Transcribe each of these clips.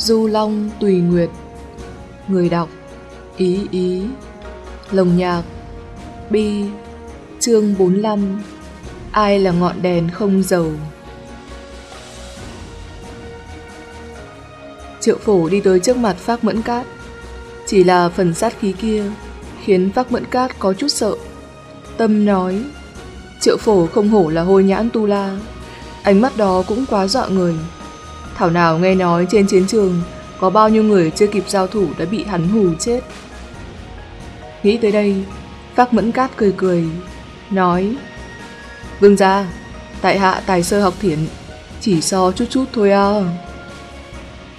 Du Long Tùy Nguyệt. Người đọc, Ý Ý. Lồng nhạc, Bi. Chương 45 Ai là ngọn đèn không dầu? Triệu phổ đi tới trước mặt Phác Mẫn Cát. Chỉ là phần sát khí kia Khiến Phác Mẫn Cát có chút sợ. Tâm nói, Triệu phổ không hổ là hôi nhãn tu la. Ánh mắt đó cũng quá dọa người. Thảo nào nghe nói trên chiến trường Có bao nhiêu người chưa kịp giao thủ Đã bị hắn hù chết. Nghĩ tới đây, Phác Mẫn Cát cười cười, Nói, Vương gia, Tại hạ tài sơ học thiển Chỉ so chút chút thôi à.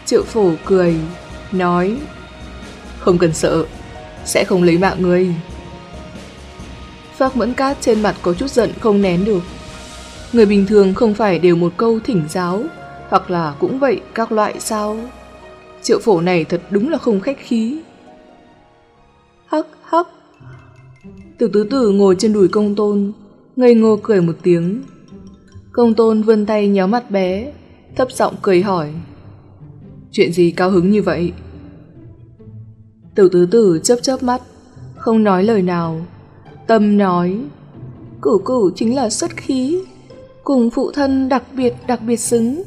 Triệu phổ cười, Nói, Không cần sợ, Sẽ không lấy mạng người Phác Mẫn Cát trên mặt có chút giận không nén được. Người bình thường không phải đều một câu thỉnh giáo. Hoặc là cũng vậy, các loại sao? Triệu phổ này thật đúng là không khách khí. Hắc hắc. Từ tứ tử ngồi trên đùi công tôn, Ngây ngô cười một tiếng. Công tôn vươn tay nhéo mặt bé, Thấp giọng cười hỏi. Chuyện gì cao hứng như vậy? Tử tứ tử chớp chớp mắt, Không nói lời nào. Tâm nói, Cửu cửu chính là xuất khí, Cùng phụ thân đặc biệt đặc biệt xứng.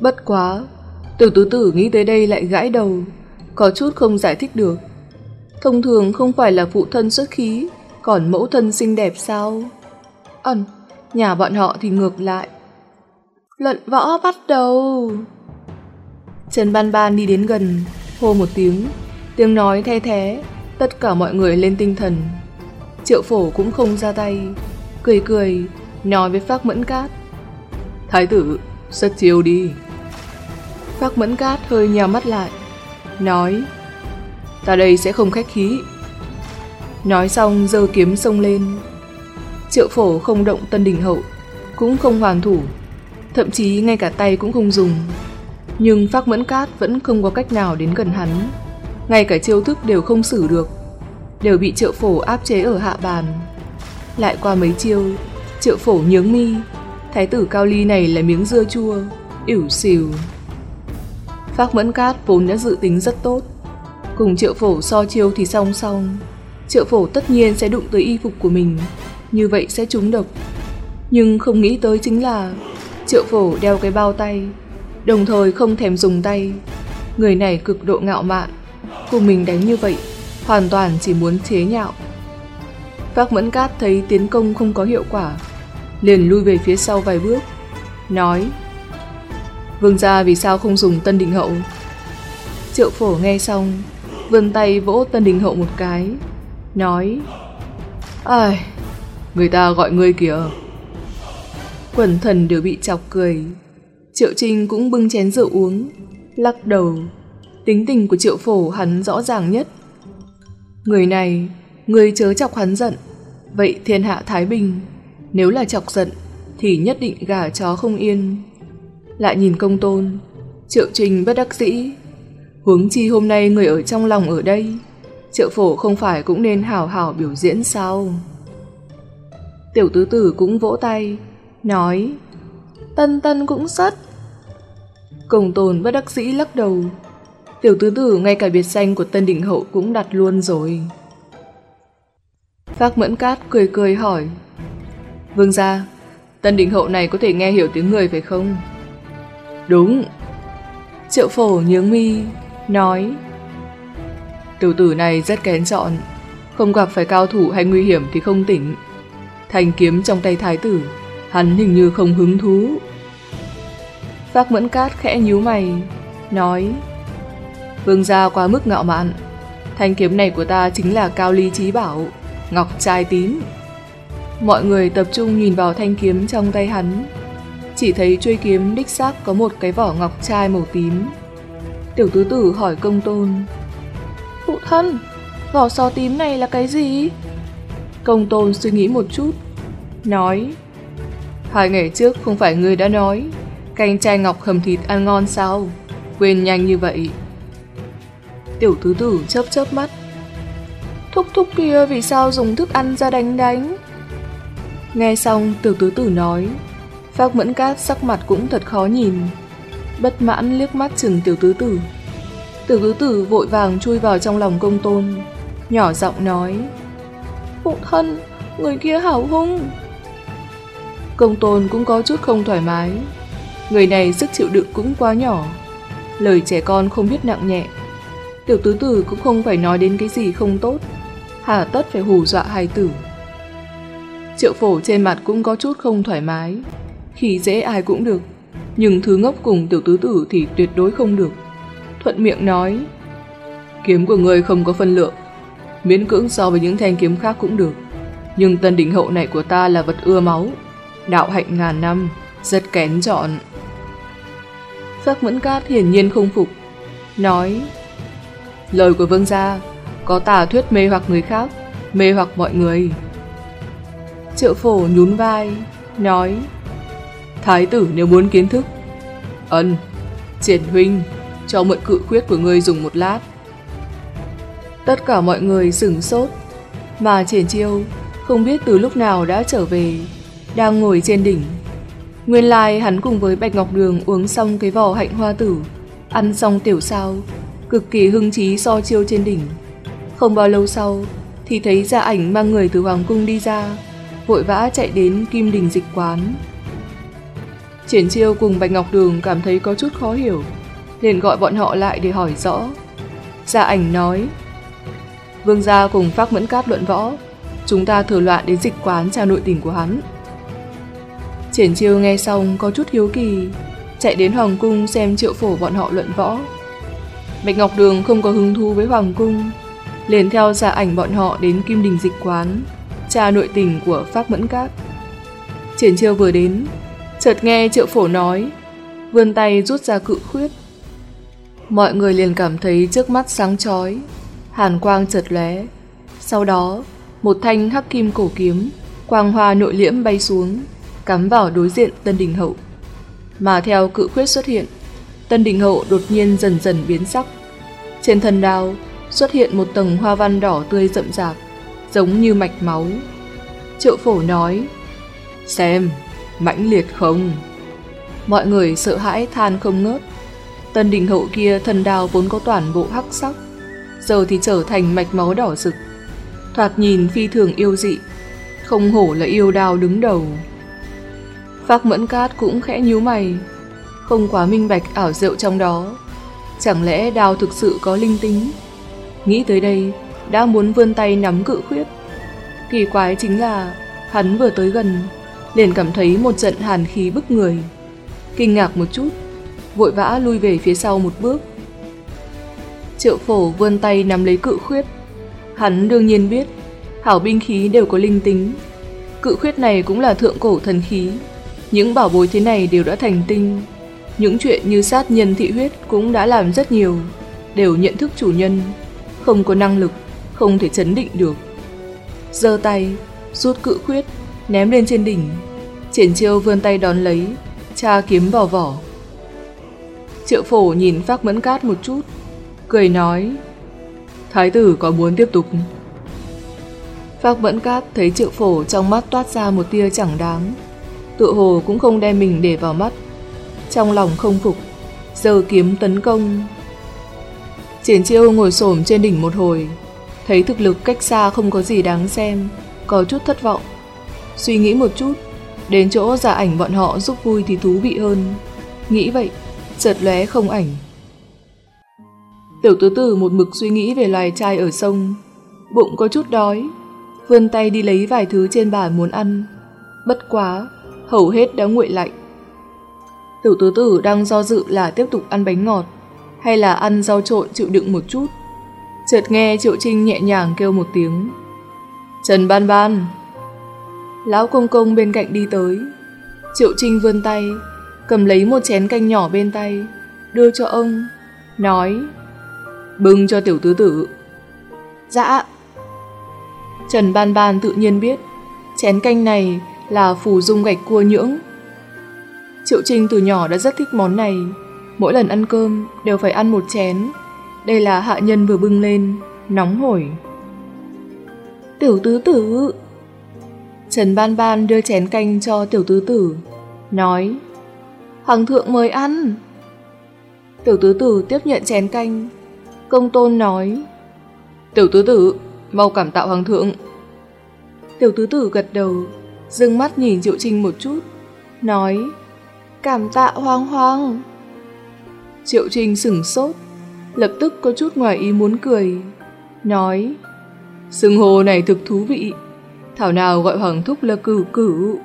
Bất quá, tiểu tứ tử nghĩ tới đây lại gãi đầu, Có chút không giải thích được. Thông thường không phải là phụ thân xuất khí, Còn mẫu thân xinh đẹp sao? Ẩn Nhà bọn họ thì ngược lại. Luận võ bắt đầu. Trần Ban Ban đi đến gần, Hô một tiếng Tiếng nói the thế Tất cả mọi người lên tinh thần. Triệu phổ cũng không ra tay, Cười cười, Nói với Phác Mẫn Cát. Thái tử rất chiêu đi. Phác Mẫn Cát hơi nhào mắt lại, Nói, Ta đây sẽ không khách khí. Nói xong giơ kiếm xông lên. Triệu phổ không động tân đỉnh hậu, Cũng không hoàn thủ, Thậm chí ngay cả tay cũng không dùng. Nhưng Phác Mẫn Cát vẫn không có cách nào đến gần hắn. Ngay cả chiêu thức đều không xử được, Đều bị triệu phổ áp chế ở hạ bàn. Lại qua mấy chiêu, Triệu phổ nhướng mi Thái tử Cao Ly này là miếng dưa chua, ỉu xìu. Phác Mẫn Cát vốn đã dự tính rất tốt. Cùng triệu phổ so chiêu thì song song. Triệu phổ tất nhiên sẽ đụng tới y phục của mình, Như vậy sẽ trúng độc. Nhưng không nghĩ tới chính là, Triệu phổ đeo cái bao tay, Đồng thời không thèm dùng tay. Người này cực độ ngạo mạn, Cùng mình đánh như vậy, Hoàn toàn chỉ muốn chế nhạo. Phác Mẫn Cát thấy tiến công không có hiệu quả. Liền lui về phía sau vài bước, Nói, Vương gia vì sao không dùng tân đình hậu? Triệu phổ nghe xong, vươn tay vỗ tân đình hậu một cái, Nói, Ai, Người ta gọi ngươi kìa. Quần thần đều bị chọc cười. Triệu Trinh cũng bưng chén rượu uống, Lắc đầu. Tính tình của triệu phổ hắn rõ ràng nhất. Người này, Người chớ chọc hắn giận, Vậy thiên hạ Thái Bình nếu là chọc giận, Thì nhất định gà chó không yên. Lại nhìn công tôn, Triệu Trình bất đắc dĩ. Huống chi hôm nay người ở trong lòng ở đây Triệu phổ không phải cũng nên hào hào biểu diễn sao? Tiểu tứ tử cũng vỗ tay, Nói, Tân tân cũng rất Công tôn bất đắc dĩ lắc đầu. Tiểu tứ tử ngay cả biệt danh của tân đình hậu cũng đặt luôn rồi. Phác mẫn cát cười cười hỏi Vương gia Tân đỉnh hậu này có thể nghe hiểu tiếng người phải không? Đúng. Triệu phổ nhướng mi Nói Tiểu tử này rất kén chọn Không gặp phải cao thủ hay nguy hiểm thì không tỉnh. Thanh kiếm trong tay thái tử Hắn hình như không hứng thú. Phác mẫn cát khẽ nhíu mày Nói Vương gia quá mức ngạo mạn Thanh kiếm này của ta chính là cao ly trí bảo Ngọc trai tím Mọi người tập trung nhìn vào thanh kiếm trong tay hắn. Chỉ thấy chuôi kiếm đích xác có một cái vỏ ngọc trai màu tím. Tiểu tứ tử hỏi công tôn. Phụ thân Vỏ sò tím này là cái gì? Công tôn suy nghĩ một chút Nói Hai ngày trước không phải người đã nói Canh trai ngọc hầm thịt ăn ngon sao? Quên nhanh như vậy. Tiểu tứ tử chớp chớp mắt Thúc thúc kia vì sao dùng thức ăn ra đánh đánh Nghe xong tiểu tứ tử nói Phác mẫn cát sắc mặt cũng thật khó nhìn bất mãn liếc mắt chừng tiểu tứ tử. Tiểu tứ tử vội vàng chui vào trong lòng công tôn, nhỏ giọng nói. Phụ thân, người kia hảo hung. Công tôn cũng có chút không thoải mái. Người này sức chịu đựng cũng quá nhỏ. Lời trẻ con không biết nặng nhẹ. Tiểu tứ tử cũng không phải nói đến cái gì không tốt. Hà tất phải hù dọa hài tử. Triệu phổ trên mặt cũng có chút không thoải mái. Khi dễ ai cũng được. Nhưng thứ ngốc cùng tiểu tứ tử thì tuyệt đối không được. Thuận miệng nói, Kiếm của người không có phân lượng, Miễn cưỡng so với những thanh kiếm khác cũng được Nhưng tân đỉnh hậu này của ta là vật ưa máu, Đạo hạnh ngàn năm, Rất kén chọn Giác Mẫn Cát hiển nhiên không phục, Nói, Lời của vương gia Có tà thuyết mê hoặc người khác, Mê hoặc mọi người Triệu phổ nhún vai Nói Thái tử nếu muốn kiến thức Ân Triển huynh Cho mượn cự khuyết của ngươi dùng một lát. Tất cả mọi người sửng sốt Mà triển chiêu Không biết từ lúc nào đã trở về Đang ngồi trên đỉnh. Nguyên lai hắn cùng với Bạch Ngọc Đường uống xong cái vỏ hạnh hoa tử, ăn xong tiểu sao, cực kỳ hưng trí so chiêu trên đỉnh. Không bao lâu sau, thì thấy gia ảnh mang người từ Hoàng Cung đi ra, vội vã chạy đến Kim Đình dịch quán. Triển chiêu cùng Bạch Ngọc Đường cảm thấy có chút khó hiểu, liền gọi bọn họ lại để hỏi rõ. Gia ảnh nói, Vương gia cùng Phác Mẫn Cát luận võ, chúng ta thừa loạn đến dịch quán tra nội tình của hắn. Triển chiêu nghe xong có chút hiếu kỳ, chạy đến Hoàng Cung xem triệu phổ bọn họ luận võ. Bạch Ngọc Đường không có hứng thú với Hoàng Cung, liền theo giả ảnh bọn họ đến Kim Đình Dịch Quán, tra nội tình của Pháp Mẫn các Triển chiêu vừa đến, chợt nghe triệu phổ nói, vươn tay rút ra cự khuyết. Mọi người liền cảm thấy trước mắt sáng chói, hàn quang chợt lóe. Sau đó, một thanh hắc kim cổ kiếm, quang hoa nội liễm bay xuống, cắm vào đối diện Tân Đình Hậu. Mà theo cự khuyết xuất hiện, Tân Đình Hậu đột nhiên dần dần biến sắc. Trên thân đao xuất hiện một tầng hoa văn đỏ tươi rậm rạp, giống như mạch máu. Triệu phổ nói, xem, mãnh liệt không? Mọi người sợ hãi than không ngớt. Tân Đình Hậu kia thần đào vốn có toàn bộ hắc sắc, giờ thì trở thành mạch máu đỏ rực. Thoạt nhìn phi thường yêu dị, không hổ là yêu đào đứng đầu. Phác Mẫn Cát cũng khẽ nhíu mày, không quá minh bạch ảo diệu trong đó. Chẳng lẽ đào thực sự có linh tính? Nghĩ tới đây, đã muốn vươn tay nắm cự khuyết. Kỳ quái chính là, hắn vừa tới gần, liền cảm thấy một trận hàn khí bức người. Kinh ngạc một chút, vội vã lui về phía sau một bước. Triệu phổ vươn tay nắm lấy cự khuyết. Hắn đương nhiên biết, hảo binh khí đều có linh tính. Cự khuyết này cũng là thượng cổ thần khí, những bảo bối thế này đều đã thành tinh. Những chuyện như sát nhân thị huyết cũng đã làm rất nhiều, đều nhận thức chủ nhân, không có năng lực, không thể chấn định được. giơ tay, rút cự khuyết, ném lên trên đỉnh. Triển chiêu vươn tay đón lấy, tra kiếm vào vỏ. Triệu phổ nhìn Phác Mẫn Cát một chút, cười nói, Thái tử có muốn tiếp tục? Phác Mẫn Cát thấy triệu phổ trong mắt toát ra một tia chẳng đáng, tự hồ cũng không đem mình để vào mắt. Trong lòng không phục, giờ kiếm tấn công. Triển chiêu ngồi xổm trên đỉnh một hồi, thấy thực lực cách xa không có gì đáng xem, có chút thất vọng. Suy nghĩ một chút, đến chỗ giả ảnh bọn họ giúp vui thì thú vị hơn. Nghĩ vậy, chợt lóe không ảnh. Tiểu tứ tử một mực suy nghĩ về loài trai ở sông, bụng có chút đói, vươn tay đi lấy vài thứ trên bàn muốn ăn. Bất quá, hầu hết đã nguội lạnh. Tiểu tứ tử đang do dự là tiếp tục ăn bánh ngọt hay là ăn rau trộn chịu đựng một chút. Chợt nghe Triệu Trinh nhẹ nhàng kêu một tiếng. Trần Ban Ban. Lão công công bên cạnh đi tới. Triệu Trinh vươn tay, cầm lấy một chén canh nhỏ bên tay, đưa cho ông, nói Bưng cho tiểu tứ tử. Dạ. Trần Ban Ban tự nhiên biết, chén canh này là phù dung gạch cua nhưỡng. Triệu Trinh từ nhỏ đã rất thích món này, mỗi lần ăn cơm đều phải ăn một chén. Đây là hạ nhân vừa bưng lên, nóng hổi. Tiểu tứ tử Trần Ban Ban đưa chén canh cho tiểu tứ tử, nói Hoàng thượng mời ăn. Tiểu tứ tử tiếp nhận chén canh. Công tôn nói. Tiểu tứ tử, mau cảm tạ hoàng thượng. Tiểu tứ tử gật đầu, dừng mắt nhìn Triệu Trinh một chút, nói. Cảm tạ hoàng hoàng. Triệu Trinh sửng sốt, lập tức có chút ngoài ý muốn cười, nói. sưng hồ này thực thú vị, thảo nào gọi hoàng thúc là cử cử.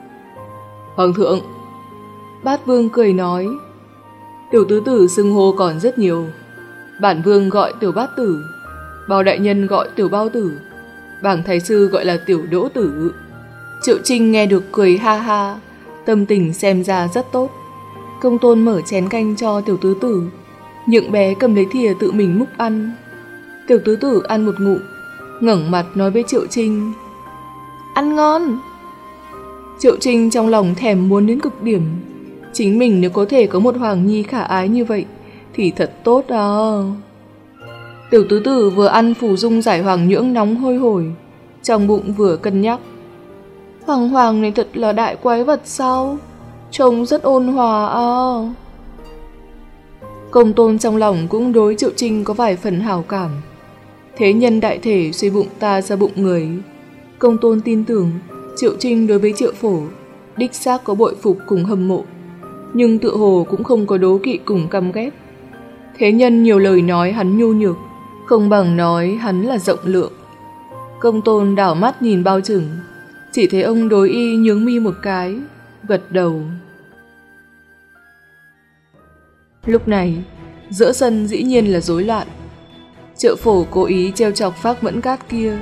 Hoàng thượng, bát vương cười nói. Tiểu tứ tử sưng hô còn rất nhiều. Bản vương gọi tiểu bát tử, bao đại nhân gọi tiểu bao tử, bảng thầy sư gọi là tiểu đỗ tử. Triệu Trinh nghe được cười ha ha, tâm tình xem ra rất tốt. Công tôn mở chén canh cho tiểu tứ tử, nhượng bé cầm lấy thìa tự mình múc ăn. Tiểu tứ tử ăn một ngụm, ngẩng mặt nói với Triệu Trinh. Ăn ngon! Triệu Trinh trong lòng thèm muốn đến cực điểm, Chính mình nếu có thể có một Hoàng Nhi khả ái như vậy thì thật tốt đó. Tiểu tứ tử vừa ăn phủ dung giải hoàng nhưỡng nóng hôi hổi, trong bụng vừa cân nhắc. Hoàng hoàng này thật là đại quái vật sao? Trông rất ôn hòa à. Công tôn trong lòng cũng đối triệu trinh có vài phần hảo cảm. Thế nhân đại thể suy bụng ta ra bụng người. Công tôn tin tưởng triệu trinh đối với triệu phổ, đích xác có bội phục cùng hâm mộ nhưng tự hồ cũng không có đố kỵ cùng căm ghét. Thế nhân nhiều lời nói hắn nhu nhược, không bằng nói hắn là rộng lượng. Công tôn đảo mắt nhìn bao trừng, chỉ thấy ông đối y nhướng mi một cái, gật đầu. Lúc này, giữa sân dĩ nhiên là rối loạn. Triệu phổ cố ý treo chọc phác mẫn cát kia,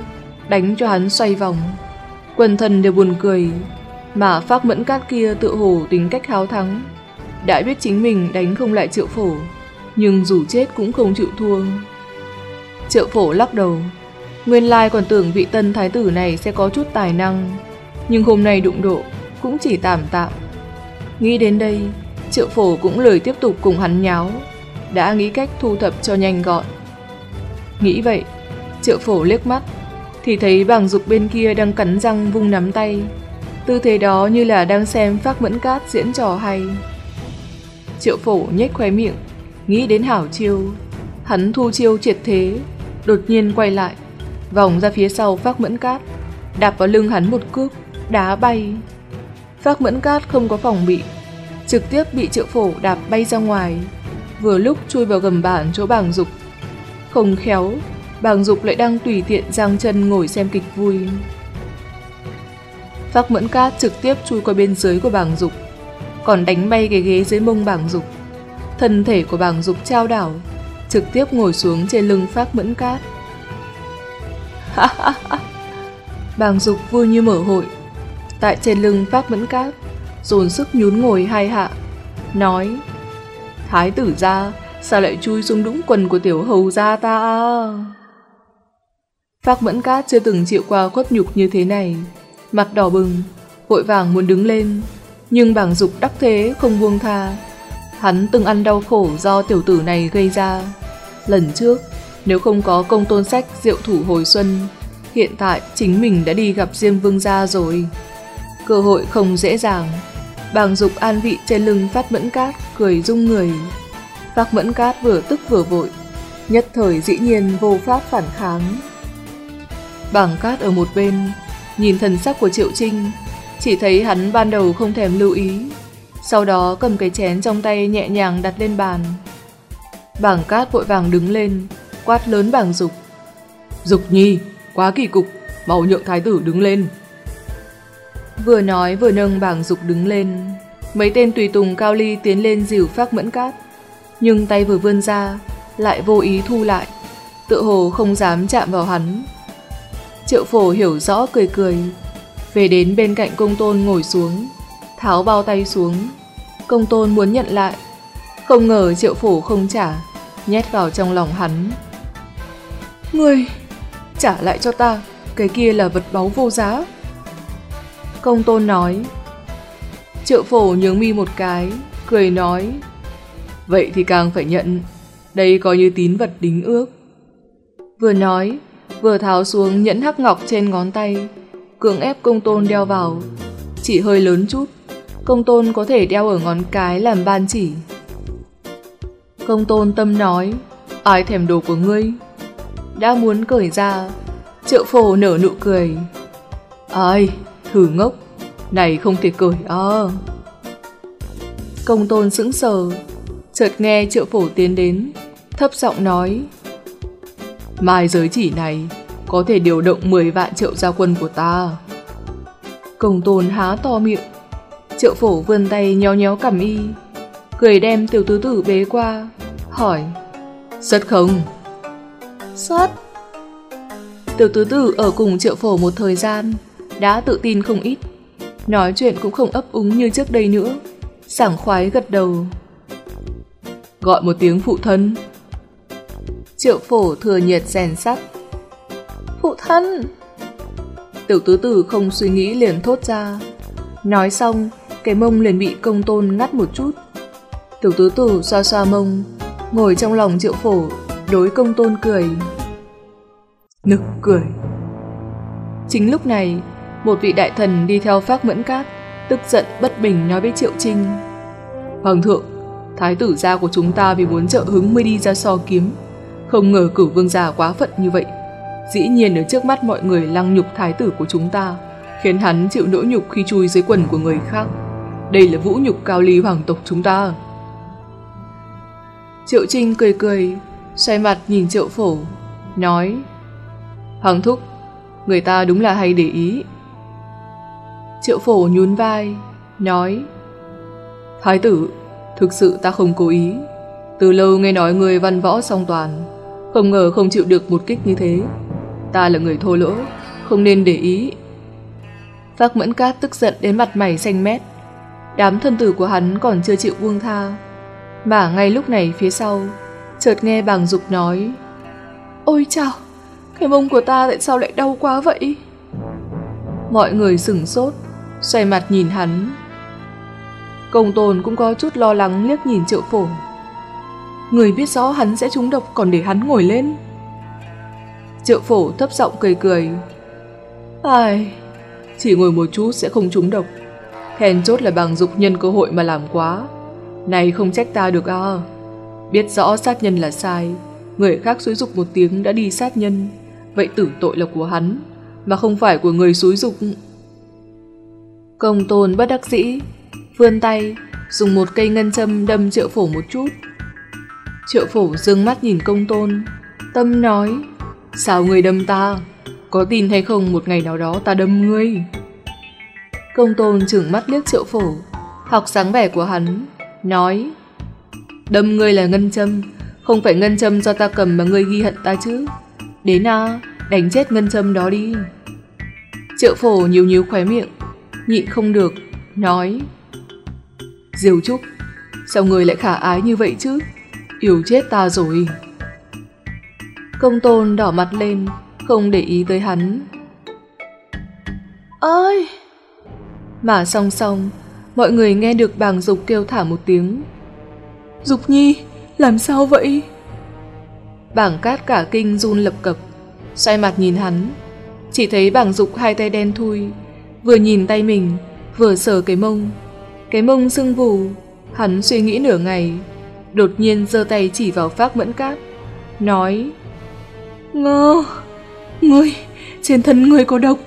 đánh cho hắn xoay vòng. Quần thần đều buồn cười, mà phác mẫn cát kia tự hồ tính cách háo thắng, đã biết chính mình đánh không lại triệu phổ, nhưng dù chết cũng không chịu thua. Triệu phổ lắc đầu, nguyên lai còn tưởng vị tân thái tử này sẽ có chút tài năng, nhưng hôm nay đụng độ cũng chỉ tạm tạm. Nghĩ đến đây, triệu phổ cũng lời tiếp tục cùng hắn nháo, đã nghĩ cách thu thập cho nhanh gọn. Nghĩ vậy, triệu phổ liếc mắt, thì thấy bàng dục bên kia đang cắn răng vung nắm tay, tư thế đó như là đang xem phác mẫn cát diễn trò hay. Triệu phổ nhếch khóe miệng, nghĩ đến hảo chiêu. Hắn thu chiêu triệt thế, đột nhiên quay lại, vòng ra phía sau Phác Mẫn Cát, đạp vào lưng hắn một cước, đá bay. Phác Mẫn Cát không có phòng bị, trực tiếp bị triệu phổ đạp bay ra ngoài, vừa lúc chui vào gầm bản chỗ bảng dục. Không khéo, bảng dục lại đang tùy tiện giang chân ngồi xem kịch vui. Phác Mẫn Cát trực tiếp chui qua bên dưới của bảng dục, còn đánh bay cái ghế dưới mông bảng dục. Thân thể của bảng dục trao đảo, trực tiếp ngồi xuống trên lưng Phác Mẫn Cát. bảng dục vui như mở hội, tại trên lưng Phác Mẫn Cát, dồn sức nhún ngồi hai hạ, nói Thái tử ra, sao lại chui xuống đũng quần của tiểu hầu gia ta? Phác Mẫn Cát chưa từng chịu qua khuất nhục như thế này, mặt đỏ bừng, vội vàng muốn đứng lên, nhưng bảng dục đắc thế không buông tha. Hắn từng ăn đau khổ do tiểu tử này gây ra. Lần trước, nếu không có công tôn sách diệu thủ hồi xuân, hiện tại chính mình đã đi gặp Diêm Vương gia rồi. Cơ hội không dễ dàng. Bàng dục an vị trên lưng Phát Mẫn Cát, cười rung người. Phát Mẫn Cát vừa tức vừa vội, nhất thời dĩ nhiên vô pháp phản kháng. Bàng Cát ở một bên, nhìn thần sắc của Triệu Trinh, chỉ thấy hắn ban đầu không thèm lưu ý, sau đó cầm cái chén trong tay nhẹ nhàng đặt lên bàn. Bảng cát vội vàng đứng lên, quát lớn bảng dục. Dục nhi, quá kỳ cục, mau nhượng thái tử đứng lên. Vừa nói vừa nâng bảng dục đứng lên, mấy tên tùy tùng cao ly tiến lên dìu phác mẫn cát, nhưng tay vừa vươn ra, lại vô ý thu lại, tự hồ không dám chạm vào hắn. Triệu phổ hiểu rõ cười cười, về đến bên cạnh công tôn ngồi xuống, tháo bao tay xuống. Công tôn muốn nhận lại, không ngờ triệu phổ không trả, nhét vào trong lòng hắn. Ngươi, trả lại cho ta, cái kia là vật báu vô giá. Công tôn nói. Triệu phổ nhướng mi một cái, cười nói. Vậy thì càng phải nhận, đây coi như tín vật đính ước. Vừa nói, vừa tháo xuống nhẫn hắc ngọc trên ngón tay, cưỡng ép công tôn đeo vào. Chỉ hơi lớn chút, công tôn có thể đeo ở ngón cái làm ban chỉ. Công tôn tâm nói, ai thèm đồ của ngươi? Đã muốn cởi ra, triệu phổ nở nụ cười. Ai, thử ngốc, này không thể cười à. Công tôn sững sờ, chợt nghe triệu phổ tiến đến, thấp giọng nói. Mai giới chỉ này có thể điều động 10 vạn triệu gia quân của ta. Công tôn há to miệng, triệu phổ vươn tay nhéo nhéo cầm y, cười đem tiểu tứ tử bế qua, hỏi. xuất không? xuất Tiểu tứ tử ở cùng triệu phổ một thời gian, đã tự tin không ít, nói chuyện cũng không ấp úng như trước đây nữa, sảng khoái gật đầu. Gọi một tiếng phụ thân. Triệu phổ thừa nhiệt rèn sắt. Phụ thân! Tiểu tứ tử không suy nghĩ liền thốt ra. Nói xong, cái mông liền bị công tôn ngắt một chút. Tiểu tứ tử xoa xoa mông, ngồi trong lòng triệu phổ, đối công tôn cười. Nực cười. Chính lúc này, một vị đại thần đi theo phác mẫn cát, tức giận bất bình nói với Triệu Trinh. Hoàng thượng, thái tử gia của chúng ta vì muốn trợ hứng mới đi ra so kiếm. Không ngờ cử vương gia quá phận như vậy. Dĩ nhiên ở trước mắt mọi người lăng nhục thái tử của chúng ta, khiến hắn chịu nỗi nhục khi chui dưới quần của người khác. Đây là vũ nhục cao ly hoàng tộc chúng ta. Triệu Trinh cười cười, xoay mặt nhìn Triệu Phổ, nói Hoàng thúc, người ta đúng là hay để ý. Triệu Phổ nhún vai, nói Thái tử, thực sự ta không cố ý. Từ lâu nghe nói người văn võ song toàn, không ngờ không chịu được một kích như thế. Ta là người thô lỗ, không nên để ý. Phác Mẫn Cát tức giận đến mặt mày xanh mét. Đám thân tử của hắn còn chưa chịu buông tha. Mà ngay lúc này phía sau, chợt nghe bàng dục nói Ôi chào, cái mông của ta tại sao lại đau quá vậy? Mọi người sửng sốt, xoay mặt nhìn hắn. Công tồn cũng có chút lo lắng liếc nhìn triệu phổ. Người biết rõ hắn sẽ trúng độc còn để hắn ngồi lên. Triệu phổ thấp giọng cười cười. Ai, chỉ ngồi một chút sẽ không trúng độc. Hèn chốt là bằng dục nhân cơ hội mà làm quá. Này không trách ta được à. Biết rõ sát nhân là sai, người khác xúi dục một tiếng đã đi sát nhân, vậy tử tội là của hắn, mà không phải của người xúi dục. Công tôn bất đắc dĩ, vươn tay, dùng một cây ngân châm đâm triệu phổ một chút. Triệu phổ dương mắt nhìn công tôn, tâm nói, sao người đâm ta? Có tin hay không một ngày nào đó ta đâm ngươi? Công tôn trừng mắt liếc triệu phổ, học sáng vẻ của hắn, nói Đâm ngươi là ngân châm, không phải ngân châm do ta cầm mà ngươi ghi hận ta chứ. Đến à, đánh chết ngân châm đó đi. Triệu phổ nhiều nhíu khóe miệng, nhịn không được, nói Diều Trúc, sao người lại khả ái như vậy chứ? Yêu chết ta rồi. Công tôn đỏ mặt lên, không để ý tới hắn. Ơi! Mà song song, mọi người nghe được bàng dục kêu thả một tiếng. Dục nhi, làm sao vậy? Bảng cát cả kinh run lập cập, xoay mặt nhìn hắn, chỉ thấy bảng dục hai tay đen thui, vừa nhìn tay mình, vừa sờ cái mông. Cái mông sưng vù, hắn suy nghĩ nửa ngày, đột nhiên giơ tay chỉ vào phác mẫn cát, nói Ngơ, ngươi, trên thân ngươi có độc.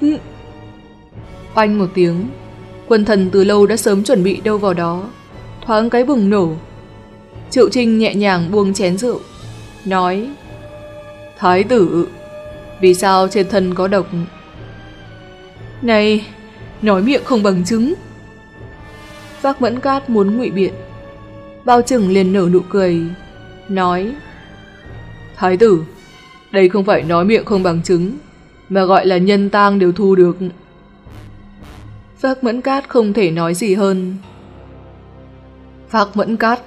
Oanh một tiếng, quân thần từ lâu đã sớm chuẩn bị đâu vào đó, thoáng cái bùng nổ. Triệu Trinh nhẹ nhàng buông chén rượu, nói Thái tử, vì sao trên thân có độc? Này, nói miệng không bằng chứng. Phác Mẫn Cát muốn ngụy biện. Bao trừng liền nở nụ cười, nói Thái tử, đây không phải nói miệng không bằng chứng, mà gọi là nhân tang đều thu được. Phác Mẫn Cát không thể nói gì hơn. Phác Mẫn Cát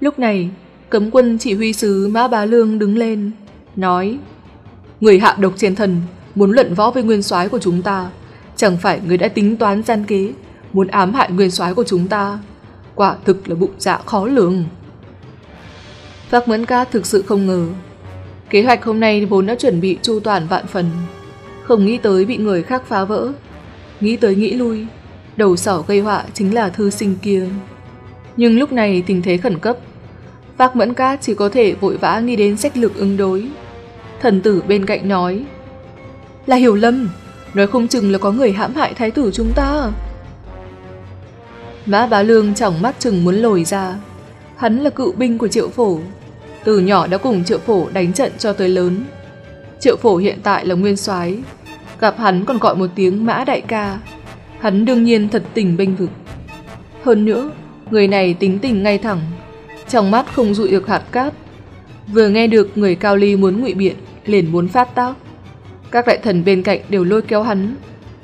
Lúc này, cấm quân chỉ huy sứ Mã Bá Lương đứng lên, nói Người hạ độc trên thần, muốn luận võ với nguyên soái của chúng ta, chẳng phải người đã tính toán gian kế, muốn ám hại nguyên soái của chúng ta. Quả thực là bụng dạ khó lường. Phác Mẫn ca thực sự không ngờ. Kế hoạch hôm nay vốn đã chuẩn bị chu toàn vạn phần, không nghĩ tới bị người khác phá vỡ. Nghĩ tới nghĩ lui, đầu sỏ gây họa chính là thư sinh kia. Nhưng lúc này tình thế khẩn cấp, Phác Mẫn ca chỉ có thể vội vã nghĩ đến sách lược ứng đối. Thần tử bên cạnh nói, là hiểu lầm, nói không chừng là có người hãm hại thái tử chúng ta. Mã bá lương chẳng mắt chừng muốn lồi ra. Hắn là cựu binh của triệu phổ. Từ nhỏ đã cùng triệu phổ đánh trận cho tới lớn. Triệu phổ hiện tại là nguyên soái Gặp hắn còn gọi một tiếng mã đại ca. Hắn đương nhiên thật tình bênh vực. Hơn nữa, người này tính tình ngay thẳng. Trong mắt không dụi được hạt cát. Vừa nghe được người cao ly muốn ngụy biện, liền muốn phát tác. Các đại thần bên cạnh đều lôi kéo hắn,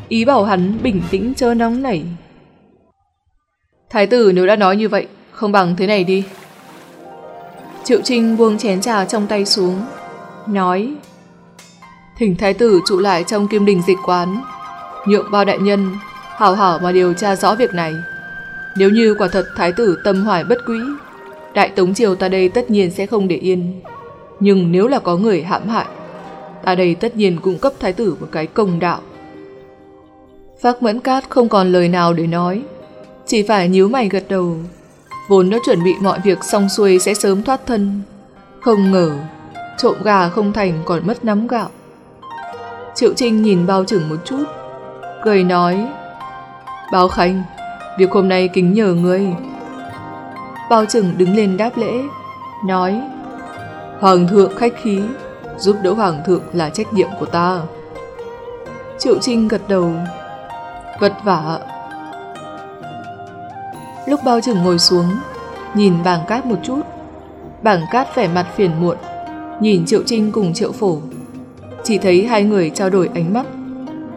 ý bảo hắn bình tĩnh chớ nóng nảy. Thái tử nếu đã nói như vậy, không bằng thế này đi. Triệu Trinh buông chén trà trong tay xuống, nói Thỉnh thái tử trụ lại trong kim đình dịch quán, nhượng bao đại nhân, hảo hảo mà điều tra rõ việc này. Nếu như quả thật thái tử tâm hoài bất quý, đại tống triều ta đây tất nhiên sẽ không để yên. Nhưng nếu là có người hãm hại, ta đây tất nhiên cung cấp thái tử một cái công đạo. Phác Mẫn Cát không còn lời nào để nói, chỉ phải nhíu mày gật đầu. Vốn đã chuẩn bị mọi việc xong xuôi sẽ sớm thoát thân. Không ngờ, trộm gà không thành còn mất nắm gạo. Triệu Trinh nhìn bao trưởng một chút, cười nói, Báo Khanh, việc hôm nay kính nhờ ngươi. Bao trưởng đứng lên đáp lễ, nói, Hoàng thượng khách khí, giúp đỡ Hoàng thượng là trách nhiệm của ta. Triệu Trinh gật đầu, vật vả Lúc bao trưởng ngồi xuống, nhìn bảng cát một chút. Bảng cát vẻ mặt phiền muộn, nhìn Triệu Trinh cùng Triệu Phổ. Chỉ thấy hai người trao đổi ánh mắt,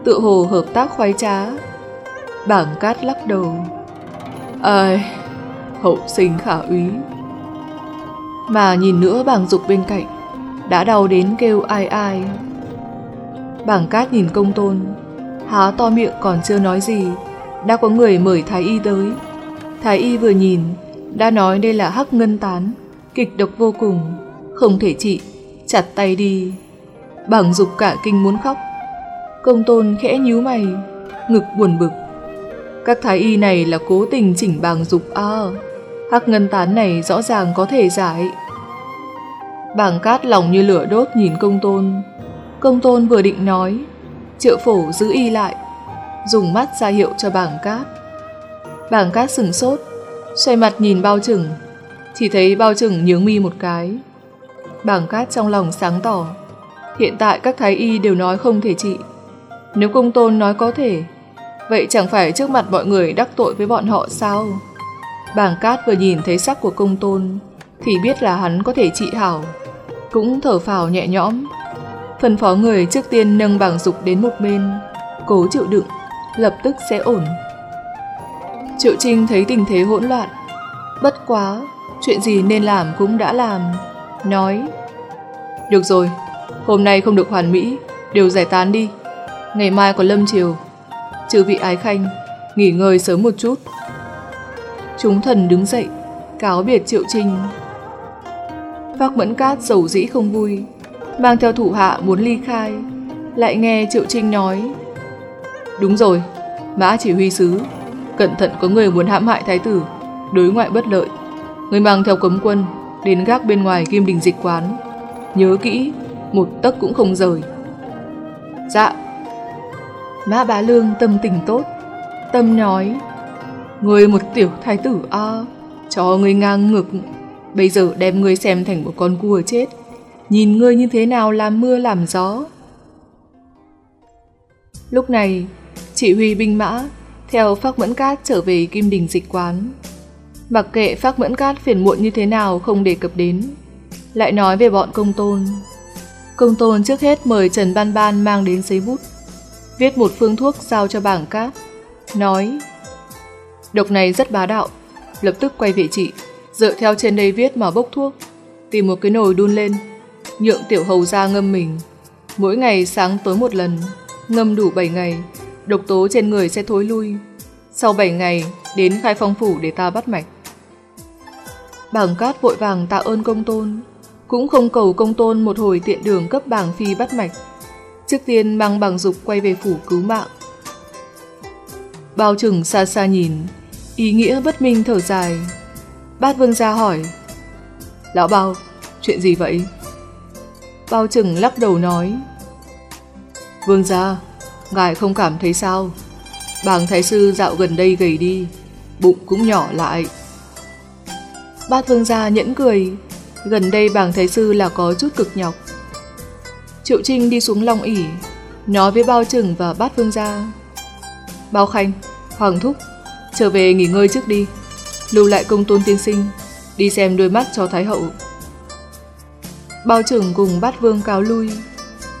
tự hồ hợp tác khoái trá. Bảng cát lắc đầu. Ai, hậu sinh khả úy. Mà nhìn nữa bảng dục bên cạnh, đã đau đến kêu ai ai. Bảng cát nhìn công tôn, há to miệng còn chưa nói gì, đã có người mời thái y tới. Thái y vừa nhìn, đã nói đây là hắc ngân tán, kịch độc vô cùng, không thể trị, chặt tay đi. Bảng dục cả kinh muốn khóc. Công tôn khẽ nhíu mày, ngực buồn bực. Các thái y này là cố tình chỉnh bảng dục à, hắc ngân tán này rõ ràng có thể giải. Bàng cát lòng như lửa đốt nhìn công tôn. Công tôn vừa định nói, triệu phổ giữ y lại, dùng mắt ra hiệu cho bàng cát. Bàng cát sừng sốt, xoay mặt nhìn bao trừng, chỉ thấy bao trừng nhướng mi một cái. Bàng cát trong lòng sáng tỏ, hiện tại các thái y đều nói không thể trị. Nếu công tôn nói có thể, vậy chẳng phải trước mặt mọi người đắc tội với bọn họ sao? Bàng cát vừa nhìn thấy sắc của công tôn, thì biết là hắn có thể trị hảo, cũng thở phào nhẹ nhõm. Phân phó người trước tiên nâng bảng dục đến một bên, cố chịu đựng, lập tức sẽ ổn. Triệu Trinh thấy tình thế hỗn loạn. Bất quá, chuyện gì nên làm cũng đã làm. Nói, được rồi, hôm nay không được hoàn mỹ, đều giải tán đi. Ngày mai có lâm chiều. Trừ vị ái khanh, nghỉ ngơi sớm một chút. Chúng thần đứng dậy, cáo biệt Triệu Trinh. Phác Mẫn Cát sầu dĩ không vui, mang theo thủ hạ muốn ly khai, lại nghe Triệu Trinh nói. Đúng rồi, Mã chỉ huy sứ cẩn thận có người muốn hãm hại thái tử, đối ngoại bất lợi. Người mang theo cấm quân, đến gác bên ngoài kim đình dịch quán. Nhớ kỹ, một tấc cũng không rời. Dạ. Mã bá lương tâm tình tốt. Tâm nói, người một tiểu thái tử a cho người ngang ngược. Bây giờ đem người xem thành một con cua chết. Nhìn ngươi như thế nào làm mưa làm gió. Lúc này, chỉ huy binh mã theo Phác Mẫn Cát trở về Kim Đình dịch quán. Mặc kệ Phác Mẫn Cát phiền muộn như thế nào không đề cập đến, lại nói về bọn công tôn. Công tôn trước hết mời Trần Ban Ban mang đến giấy bút, viết một phương thuốc giao cho bảng cát, nói Độc này rất bá đạo, lập tức quay về trị, dựa theo trên đây viết mà bốc thuốc, tìm một cái nồi đun lên, nhượng tiểu hầu ra ngâm mình. Mỗi ngày sáng tối một lần, ngâm đủ 7 ngày, độc tố trên người sẽ thối lui. Sau 7 ngày, đến khai phong phủ để ta bắt mạch. Bảng cát vội vàng tạ ơn công tôn, cũng không cầu công tôn một hồi tiện đường cấp bảng phi bắt mạch. Trước tiên mang bằng dục quay về phủ cứu mạng. Bao trừng xa xa nhìn, ý nghĩa bất minh thở dài. Bát vương gia hỏi, Lão bao, chuyện gì vậy? Bao trừng lắc đầu nói. Vương gia, ngài không cảm thấy sao? Bàng thái sư dạo gần đây gầy đi, bụng cũng nhỏ lại. Bát vương gia nhẫn cười, gần đây bàng thái sư là có chút cực nhọc. Triệu Trinh đi xuống Long ỉ, nói với Bao Trừng và Bát Vương gia. Bao Khanh, Hoàng Thúc, trở về nghỉ ngơi trước đi, lưu lại công tôn tiên sinh, đi xem đôi mắt cho Thái Hậu. Bao trưởng cùng Bát Vương cáo lui,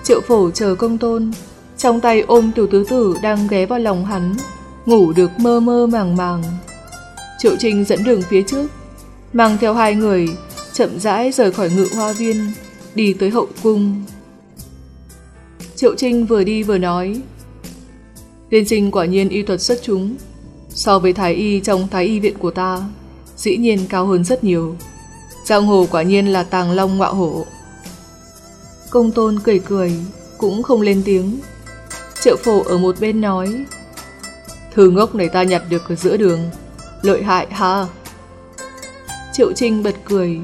Triệu Phổ chờ công tôn, trong tay ôm tiểu tứ tử đang ghé vào lòng hắn, ngủ được mơ mơ màng màng. Triệu Trinh dẫn đường phía trước, mang theo hai người, chậm rãi rời khỏi ngự hoa viên, đi tới hậu cung. Triệu Trinh vừa đi vừa nói, Tiên sinh quả nhiên y thuật xuất chúng, so với thái y trong thái y viện của ta, dĩ nhiên cao hơn rất nhiều. Giang hồ quả nhiên là tàng long ngọa hổ. Công tôn cười cười, cũng không lên tiếng. Triệu phổ ở một bên nói, Thư ngốc này ta nhặt được ở giữa đường, lợi hại ha. Triệu Trinh bật cười,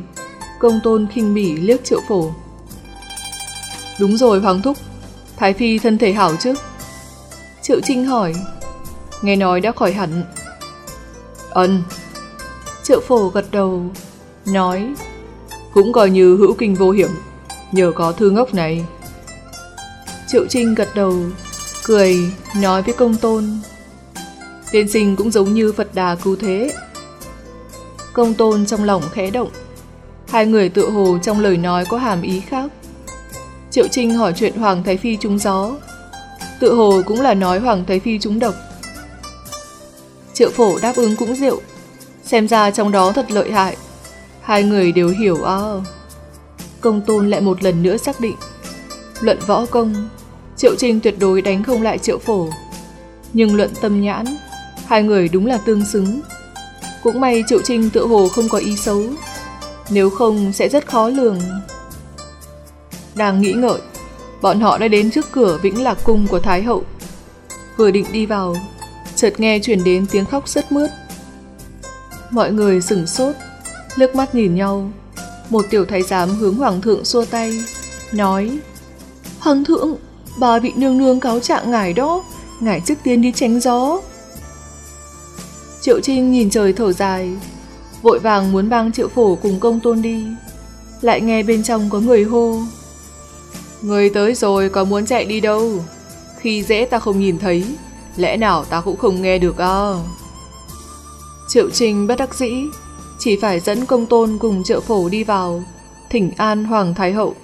công tôn khinh bỉ liếc triệu phổ. Đúng rồi Hoàng Thúc, Thái Phi thân thể hảo chứ? Triệu Trinh hỏi, nghe nói đã khỏi hẳn. Ân. Triệu phổ gật đầu, nói, cũng coi như hữu kinh vô hiểm, nhờ có thư ngốc này. Triệu Trinh gật đầu, cười, nói với công tôn. Tiên sinh cũng giống như Phật đà cứu thế. Công tôn trong lòng khẽ động. Hai người tự hồ trong lời nói có hàm ý khác. Triệu Trinh hỏi chuyện Hoàng Thái Phi trúng gió. Tự hồ cũng là nói Hoàng Thái Phi trúng độc. Triệu phổ đáp ứng cũng rượu. Xem ra trong đó thật lợi hại. Hai người đều hiểu à. Công tôn lại một lần nữa xác định. Luận võ công, Triệu Trinh tuyệt đối đánh không lại triệu phổ. Nhưng luận tâm nhãn, hai người đúng là tương xứng. Cũng may Triệu Trinh tự hồ không có ý xấu. Nếu không sẽ rất khó lường. Đang nghĩ ngợi, bọn họ đã đến trước cửa Vĩnh Lạc Cung của Thái Hậu. Vừa định đi vào, chợt nghe chuyển đến tiếng khóc rất mướt. Mọi người sửng sốt, lướt mắt nhìn nhau. Một tiểu thái giám hướng hoàng thượng xua tay, nói Hoàng thượng, bà bị nương nương cáo trạng ngài đó, ngài trước tiên đi tránh gió. Triệu Trinh nhìn trời thở dài, vội vàng muốn bang triệu phổ cùng công tôn đi. Lại nghe bên trong có người hô. Người tới rồi có muốn chạy đi đâu? Khi dễ ta không nhìn thấy, lẽ nào ta cũng không nghe được à? Triệu Trinh bất đắc dĩ, chỉ phải dẫn công tôn cùng triệu phổ đi vào, thỉnh an Hoàng Thái Hậu.